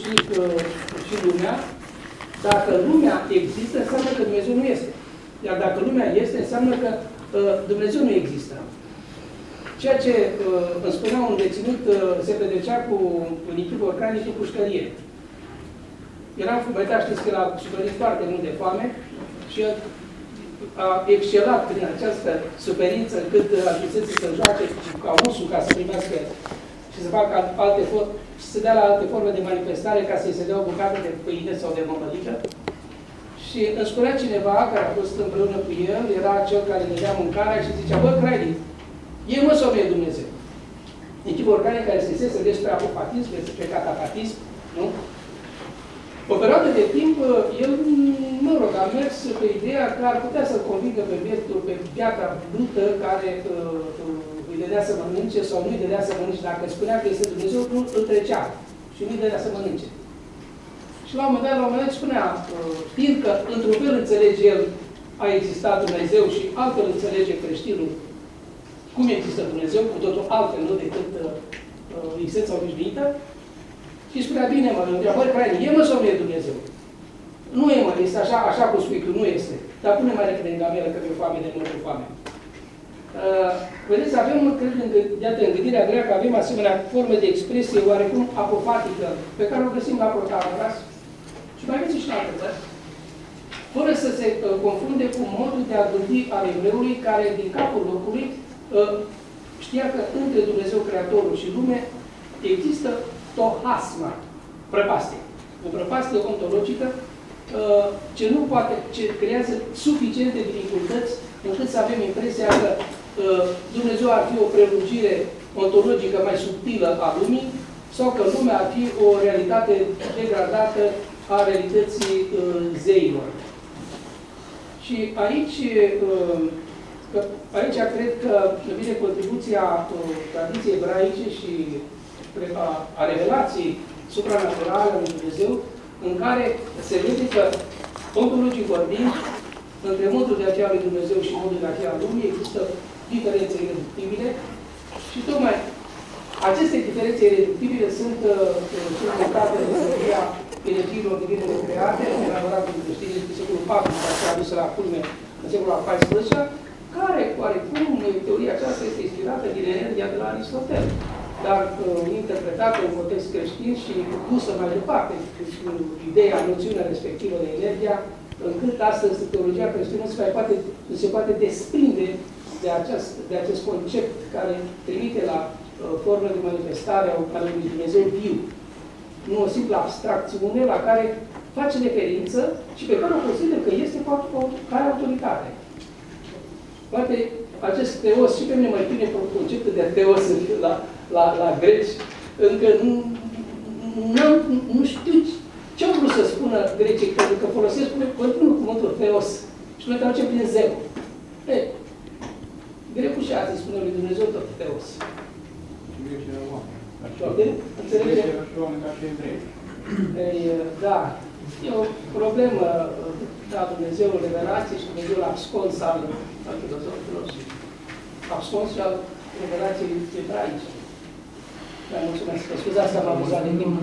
și, uh, și lumea, dacă lumea există, înseamnă că Dumnezeu nu este. Iar dacă lumea este, înseamnă că uh, Dumnezeu nu există. Ceea ce uh, îmi spunea un deținut uh, se petrecea cu un echip organic cu pușcărie. Eram fumetat, știți că l-a suferit foarte mult de foame și a excelat prin această suferință cât ajusese să joace ca osul ca să primească și să facă alte forme, și să dea la alte forme de manifestare ca să-i se dea o bucată de pâine sau de mămălică. Și îmi spunea cineva care a fost împreună cu el, era cel care ne dea mâncarea și zicea, bă, Craidy, e mă sau nu e Dumnezeu? Echipă organică care se sese despre apopatism, despre catapatism, nu? O perioadă de timp, el, mă rog, a mers pe ideea că ar putea să convingă pe vietul, pe piatra brută care uh, uh, îi dădea să mănânce sau nu îi dădea să mănânce. Dacă spunea că este Dumnezeu, nu îl trecea și nu îi dădea să mănânce. Și la un moment dat, la un moment dat spunea, uh, știind că într-un fel înțelege el a existat Dumnezeu și altfel înțelege creștinul cum există Dumnezeu, cu totul altfel, nu decât uh, uh existența obișnuită, și spunea, bine, mă, întreabă, băi, Craine, e mă sau nu e Dumnezeu? Nu e, mă, este așa, așa cum spui tu, nu este. Dar pune mai repede în gamelă că mi-e foame de mult foame. Uh, vedeți, avem, cred, în, iată, în gândirea greacă, avem asemenea forme de expresie oarecum apofatică, pe care o găsim la Protagoras și mai găsim și la alte țări, fără să se uh, confunde cu modul de a gândi al evreului, care din capul locului uh, știa că între Dumnezeu Creatorul și lume există tohasma, prăpastie. O prăpastie ontologică uh, ce nu poate, ce creează suficiente dificultăți încât să avem impresia că uh, Dumnezeu ar fi o prelungire ontologică mai subtilă a lumii sau că lumea ar fi o realitate degradată a realității uh, zeilor. Și aici, aici cred că vine contribuția tradiției ebraice și a, a revelației supranaturale a lui Dumnezeu, în care se vede că, ontologic vorbind, între modul de a fi al lui Dumnezeu și modul de a fi al lumii există diferențe irreductibile și tocmai aceste diferențe irreductibile sunt uh, suportate de teoria energiilor divine create, elaborat de creștinii din secolul IV, care s-a adus la culme în secolul al XIV-lea, care, oarecum, teoria aceasta este inspirată din energia de la Aristotel dar uh, interpretată în context creștin și dusă mai departe cu ideea, noțiunea respectivă de energia, încât astăzi teologia creștină se, mai poate, se poate desprinde de acest, de acest concept care trimite la uh, formă de manifestare a lui Dumnezeu viu. Nu o simplă abstracțiune la care face referință și pe care o consider că este ca autoritate. Poate acest teos și pe mine mai bine conceptul de teos la, la, la greci, încă nu, nu, nu știu ce au vrut să spună grecii, pentru că folosesc continuu cuvântul theos și noi traducem prin zeu. E, grecul și azi spune lui Dumnezeu tot theos. Înțelege? Da, e o problemă da, Dumnezeu revelație și Dumnezeu abscons al, al filozofilor și abscons și al revelației ebraice. Da, mulțumesc. Scuzați că am abuzat de timp.